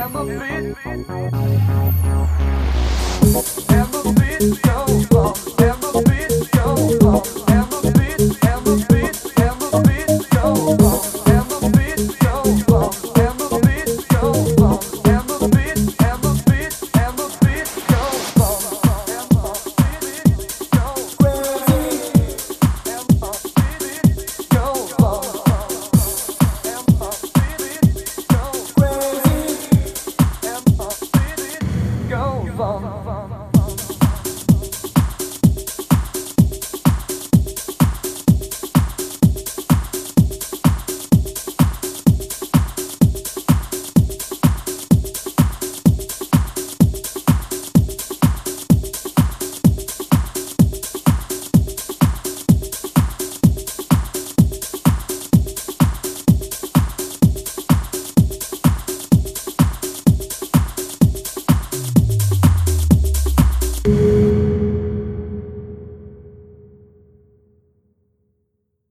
And the beat